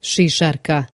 شیشەرکە